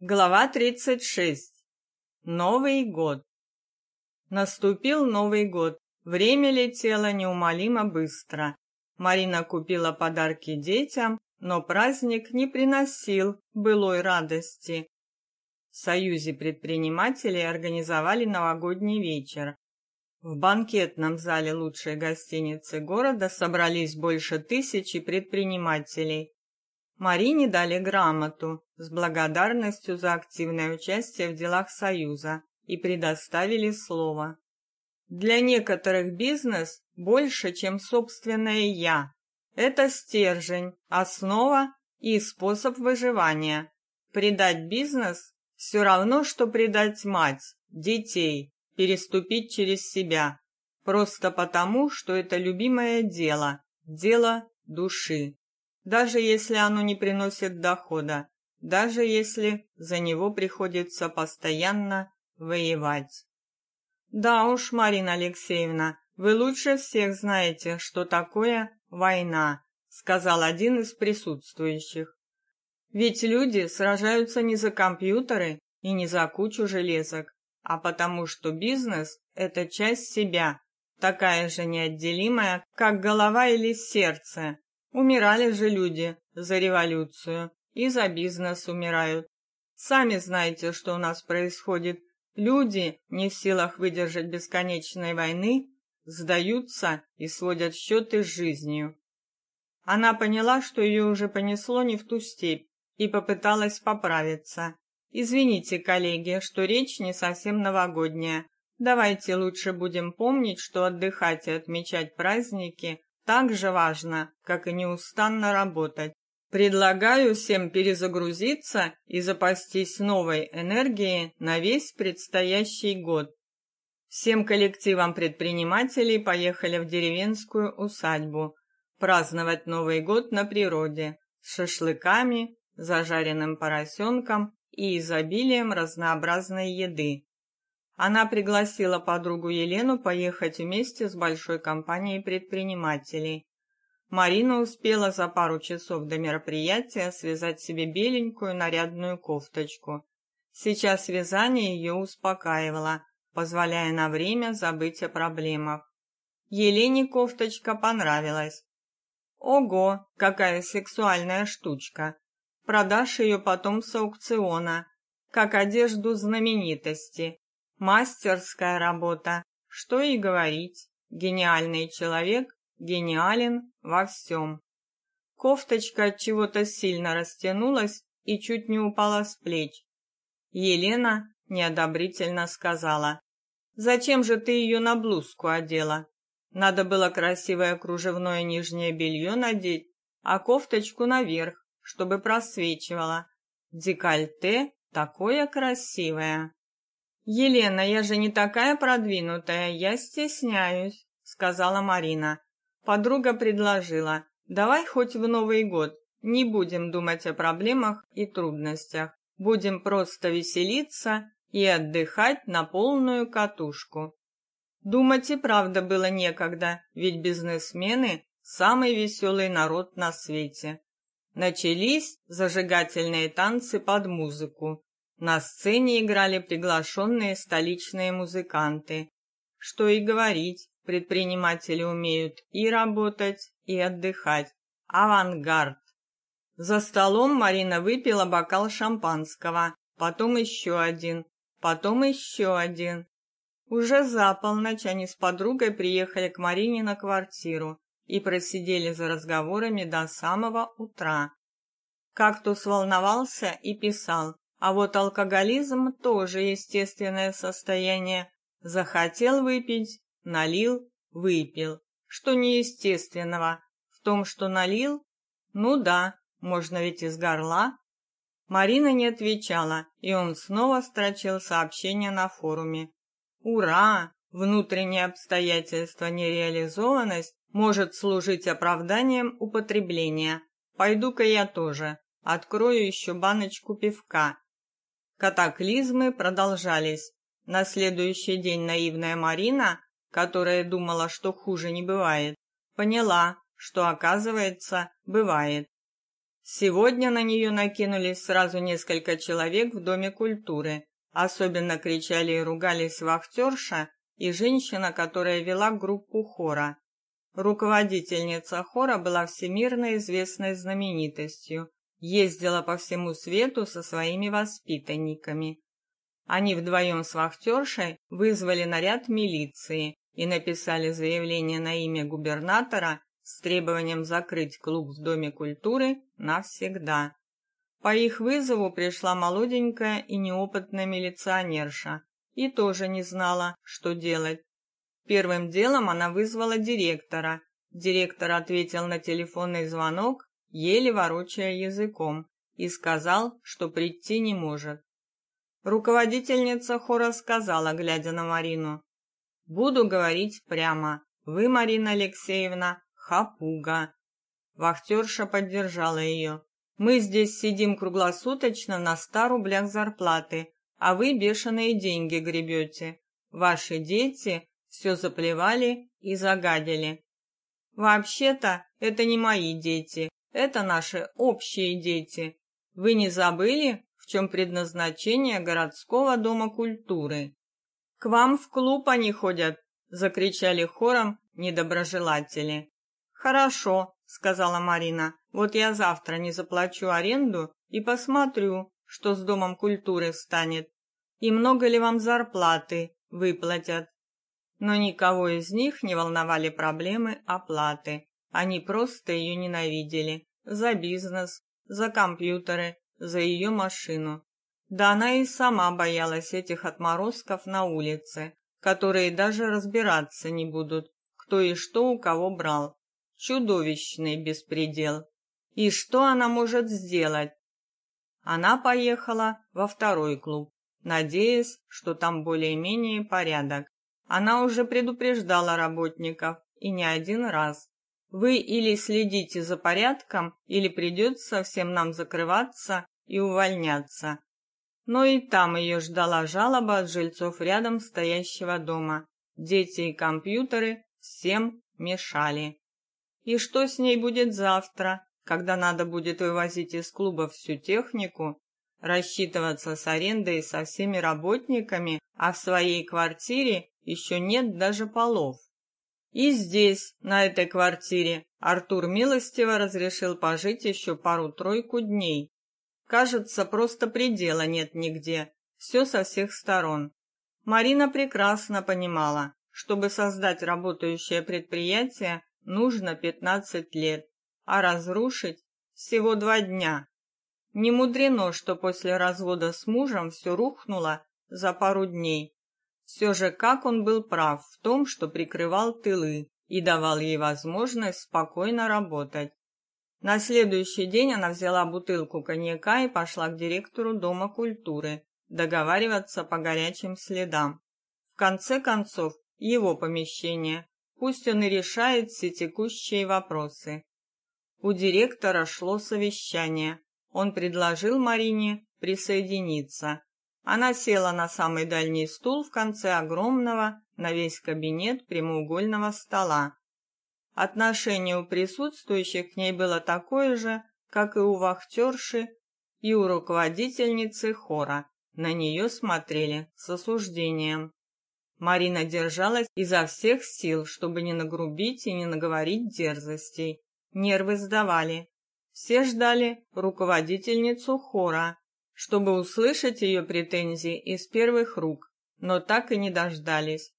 Глава 36. Новый год. Наступил Новый год. Время летело неумолимо быстро. Марина купила подарки детям, но праздник не приносил былой радости. В Союзе предпринимателей организовали новогодний вечер. В банкетном зале лучшей гостиницы города собрались больше тысячи предпринимателей. Марине дали грамоту с благодарностью за активное участие в делах Союза и предоставили слово. Для некоторых бизнес больше, чем собственное «я». Это стержень, основа и способ выживания. Предать бизнес – все равно, что предать мать, детей, переступить через себя. Просто потому, что это любимое дело, дело души даже если оно не приносит дохода, даже если за него приходится постоянно воевать. Да уж, Марина Алексеевна, вы лучше всех знаете, что такое война, сказал один из присутствующих. Ведь люди сражаются не за компьютеры и не за кучу железок, а потому что бизнес это часть себя, такая же неотделимая, как голова или сердце, Умирали же люди за революцию и за бизнес умирают. Сами знаете, что у нас происходит. Люди, не в силах выдержать бесконечной войны, сдаются и сводят счеты с жизнью. Она поняла, что ее уже понесло не в ту степь, и попыталась поправиться. Извините, коллеги, что речь не совсем новогодняя. Давайте лучше будем помнить, что отдыхать и отмечать праздники так же важно, как и неустанно работать. Предлагаю всем перезагрузиться и запастись новой энергией на весь предстоящий год. Всем коллективам предпринимателей поехали в деревенскую усадьбу праздновать Новый год на природе с шашлыками, зажаренным поросенком и изобилием разнообразной еды. Она пригласила подругу Елену поехать вместе с большой компанией предпринимателей. Марина успела за пару часов до мероприятия связать себе беленькую нарядную кофточку. Сейчас вязание ее успокаивало, позволяя на время забыть о проблемах. Елене кофточка понравилась. Ого, какая сексуальная штучка. Продашь ее потом с аукциона, как одежду знаменитости. Мастерская работа. Что и говорить. Гениальный человек гениален во всем. Кофточка от чего-то сильно растянулась и чуть не упала с плеч. Елена неодобрительно сказала: "Зачем же ты ее на блузку одела? Надо было красивое кружевное нижнее белье надеть, а кофточку наверх, чтобы просвечивало. Декольте такое красивое". Елена, я же не такая продвинутая, я стесняюсь, сказала Марина. Подруга предложила: "Давай хоть в Новый год не будем думать о проблемах и трудностях, будем просто веселиться и отдыхать на полную катушку". Думать и правда было некогда, ведь бизнесмены самый веселый народ на свете. Начались зажигательные танцы под музыку. На сцене играли приглашенные столичные музыканты. Что и говорить, предприниматели умеют и работать, и отдыхать. Авангард. За столом Марина выпила бокал шампанского, потом еще один, потом еще один. Уже за полночь они с подругой приехали к Марине на квартиру и просидели за разговорами до самого утра. Кактус волновался и писал, а вот алкоголизм тоже естественное состояние. Захотел выпить, налил, выпил. Что неестественного в том, что налил? Ну да, можно ведь из горла. Марина не отвечала, и он снова строчил сообщение на форуме. Ура! Внутреннее обстоятельство нереализованность может служить оправданием употребления. Пойду-ка я тоже. Открою еще баночку пивка. Катаклизмы продолжались. На следующий день наивная Марина, которая думала, что хуже не бывает, поняла, что оказывается, бывает. Сегодня на нее накинулись сразу несколько человек в Доме культуры. Особенно кричали и ругались вахтерша и женщина, которая вела группу хора. Руководительница хора была всемирно известной знаменитостью, ездила по всему свету со своими воспитанниками. Они вдвоем с вахтершей вызвали наряд милиции и написали заявление на имя губернатора с требованием закрыть клуб в Доме культуры навсегда. По их вызову пришла молоденькая и неопытная милиционерша и тоже не знала, что делать. Первым делом она вызвала директора. Директор ответил на телефонный звонок, еле ворочая языком, и сказал, что прийти не может. Руководительница хора сказала, глядя на Марину: "Буду говорить прямо. Вы, Марина Алексеевна, хапуга". Вахтерша поддержала ее. Мы здесь сидим круглосуточно на 100 рублях зарплаты, а вы бешеные деньги гребете. Ваши дети все заплевали и загадили. Вообще-то это не мои дети, это наши общие дети. Вы не забыли, в чем предназначение городского дома культуры? К вам в клуб они ходят, закричали хором недоброжелатели. Хорошо, сказала Марина. Вот я завтра не заплачу аренду и посмотрю, что с домом культуры станет. И много ли вам зарплаты выплатят? Но никого из них не волновали проблемы оплаты. Они просто ее ненавидели за бизнес, за компьютеры, за ее машину. Да она и сама боялась этих отморозков на улице, которые даже разбираться не будут, кто и что у кого брал. Чудовищный беспредел. И что она может сделать? Она поехала во второй клуб, надеясь, что там более-менее порядок. Она уже предупреждала работников, и не один раз. Вы или следите за порядком, или придется всем нам закрываться и увольняться. Но и там ее ждала жалоба от жильцов рядом стоящего дома. Дети и компьютеры всем мешали. И что с ней будет завтра, когда надо будет вывозить из клуба всю технику, рассчитываться с арендой со всеми работниками, а в своей квартире еще нет даже полов? И здесь, на этой квартире, Артур милостиво разрешил пожить еще пару-тройку дней. Кажется, просто предела нет нигде. Все со всех сторон. Марина прекрасно понимала, чтобы создать работающее предприятие, нужно 15 лет, а разрушить всего два дня. Не мудрено, что после развода с мужем все рухнуло за пару дней. Все же как он был прав в том, что прикрывал тылы и давал ей возможность спокойно работать. На следующий день она взяла бутылку коньяка и пошла к директору Дома культуры договариваться по горячим следам. В конце концов, его помещение. Пусть он и решает все текущие вопросы. У директора шло совещание. Он предложил Марине присоединиться. Она села на самый дальний стул в конце огромного на весь кабинет прямоугольного стола. Отношение у присутствующих к ней было такое же, как и у вахтерши и у руководительницы хора. На нее смотрели с осуждением. Марина держалась изо всех сил, чтобы не нагрубить и не наговорить дерзостей. Нервы сдавали. Все ждали руководительницу хора, чтобы услышать ее претензии из первых рук, но так и не дождались.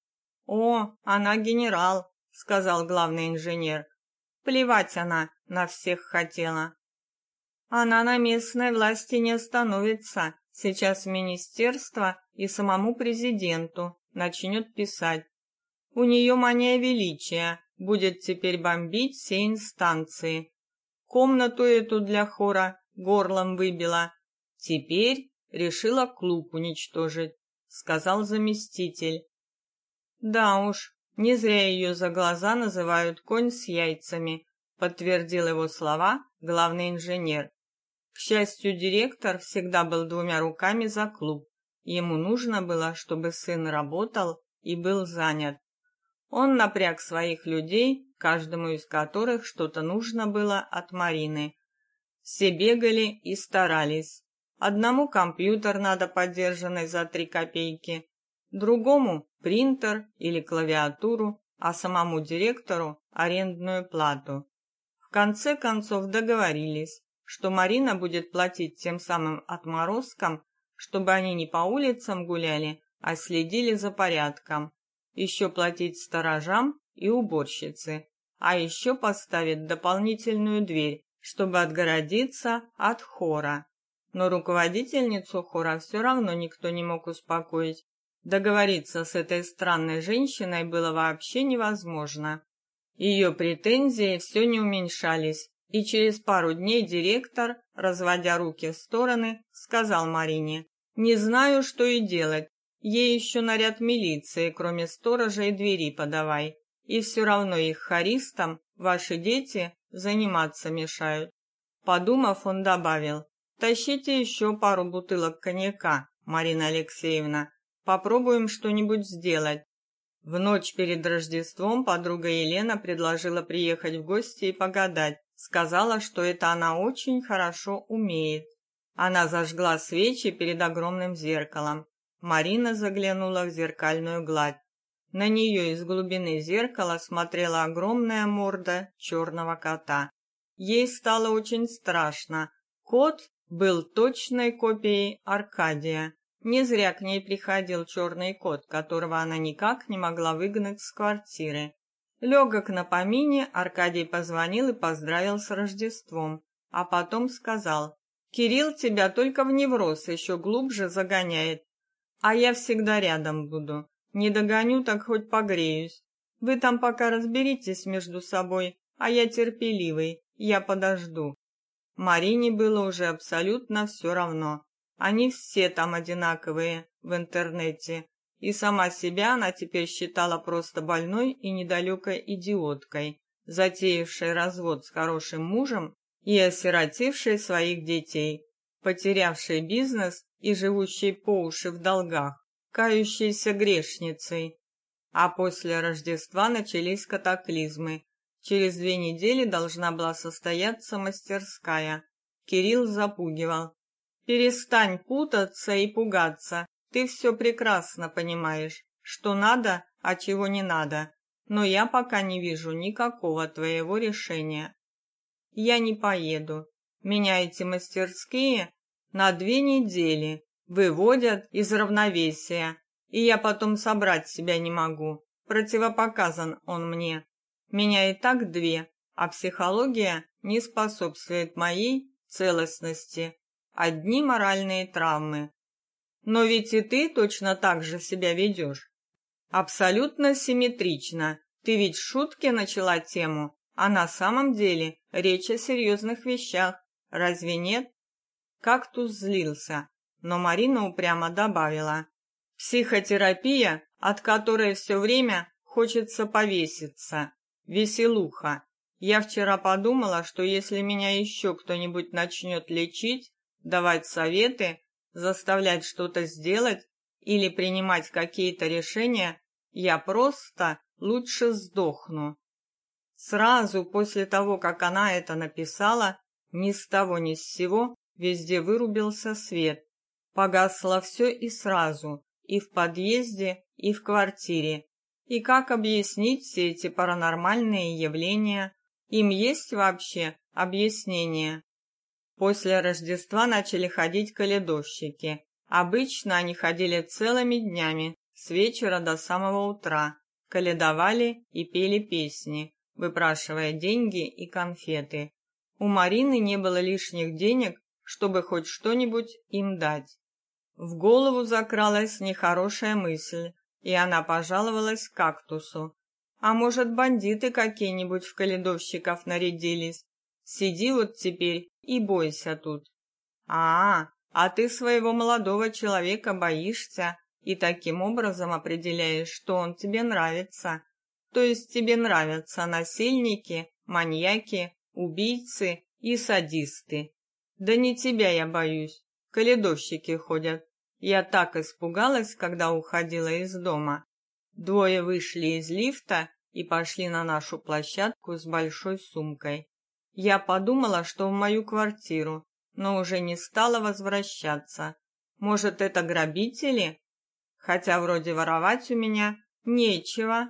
О, она генерал, сказал главный инженер. Плевать она на всех хотела. Она на местной власти не остановится. Сейчас министерство и самому президенту начнет писать. У нее мания величия, будет теперь бомбить все инстанции. Комнату эту для хора горлом выбила, Теперь решила клуб уничтожить, сказал заместитель. Да уж, не зря ее за глаза называют конь с яйцами, подтвердил его слова главный инженер. К счастью, директор всегда был двумя руками за клуб. Ему нужно было, чтобы сын работал и был занят. Он напряг своих людей, каждому из которых что-то нужно было от Марины. Все бегали и старались. Одному компьютер надо подержанный за три копейки, другому принтер или клавиатуру, а самому директору арендную плату. В конце концов договорились, что Марина будет платить тем самым отморозкам, чтобы они не по улицам гуляли, а следили за порядком. Еще платить сторожам и уборщице, а еще поставить дополнительную дверь, чтобы отгородиться от хора. Но руководительницу хора все равно никто не мог успокоить. Договориться с этой странной женщиной было вообще невозможно. Ее претензии все не уменьшались, и через пару дней директор, разводя руки в стороны, сказал Марине: "Не знаю, что и делать. Ей еще наряд милиции, кроме сторожа и двери подавай. И все равно их харистам ваши дети заниматься мешают". Подумав, он добавил: "Тащите еще пару бутылок коньяка, Марина Алексеевна. Попробуем что-нибудь сделать. В ночь перед Рождеством подруга Елена предложила приехать в гости и погадать. Сказала, что это она очень хорошо умеет. Она зажгла свечи перед огромным зеркалом. Марина заглянула в зеркальную гладь. На нее из глубины зеркала смотрела огромная морда черного кота. Ей стало очень страшно. Кот был точной копией Аркадия. Не зря к ней приходил черный кот, которого она никак не могла выгнать с квартиры. Легок на помине, Аркадий позвонил и поздравил с Рождеством, а потом сказал: "Кирилл тебя только в невроз еще глубже загоняет, а я всегда рядом буду. Не догоню, так хоть погреюсь. Вы там пока разберитесь между собой, а я терпеливый, я подожду". Марине было уже абсолютно все равно. Они все там одинаковые в интернете, и сама себя она теперь считала просто больной и недалекой идиоткой, затеявшей развод с хорошим мужем и осиротевшей своих детей, потерявшей бизнес и живущей по уши в долгах, кающейся грешницей. А после Рождества начались катаклизмы. Через две недели должна была состояться мастерская. Кирилл запугивал: Перестань путаться и пугаться. Ты все прекрасно понимаешь, что надо, а чего не надо. Но я пока не вижу никакого твоего решения. Я не поеду. Меня эти мастерские на две недели выводят из равновесия, и я потом собрать себя не могу. Противопоказан он мне. Меня и так две, а психология не способствует моей целостности одни моральные травмы. Но ведь и ты точно так же себя ведешь. Абсолютно симметрично. Ты ведь в шутке начала тему, а на самом деле речь о серьезных вещах. Разве нет? Кактус злился, но Марина упрямо добавила: "Психотерапия, от которой все время хочется повеситься. Веселуха. Я вчера подумала, что если меня еще кто-нибудь начнет лечить, давать советы, заставлять что-то сделать или принимать какие-то решения, я просто лучше сдохну. Сразу после того, как она это написала, ни с того ни с сего везде вырубился свет. Погасло все и сразу, и в подъезде, и в квартире. И как объяснить все эти паранормальные явления? Им есть вообще объяснение? После Рождества начали ходить коледовщики. Обычно они ходили целыми днями, с вечера до самого утра, коледовали и пели песни, выпрашивая деньги и конфеты. У Марины не было лишних денег, чтобы хоть что-нибудь им дать. В голову закралась нехорошая мысль, и она пожаловалась кактусу. А может, бандиты какие-нибудь в коледовщиков нарядились? Сиди вот теперь и бойся тут. А, а ты своего молодого человека боишься и таким образом определяешь, что он тебе нравится. То есть тебе нравятся насильники, маньяки, убийцы и садисты. Да не тебя я боюсь. Коледовщики ходят. Я так испугалась, когда уходила из дома. Двое вышли из лифта и пошли на нашу площадку с большой сумкой. Я подумала, что в мою квартиру, но уже не стала возвращаться. Может, это грабители? Хотя вроде воровать у меня нечего.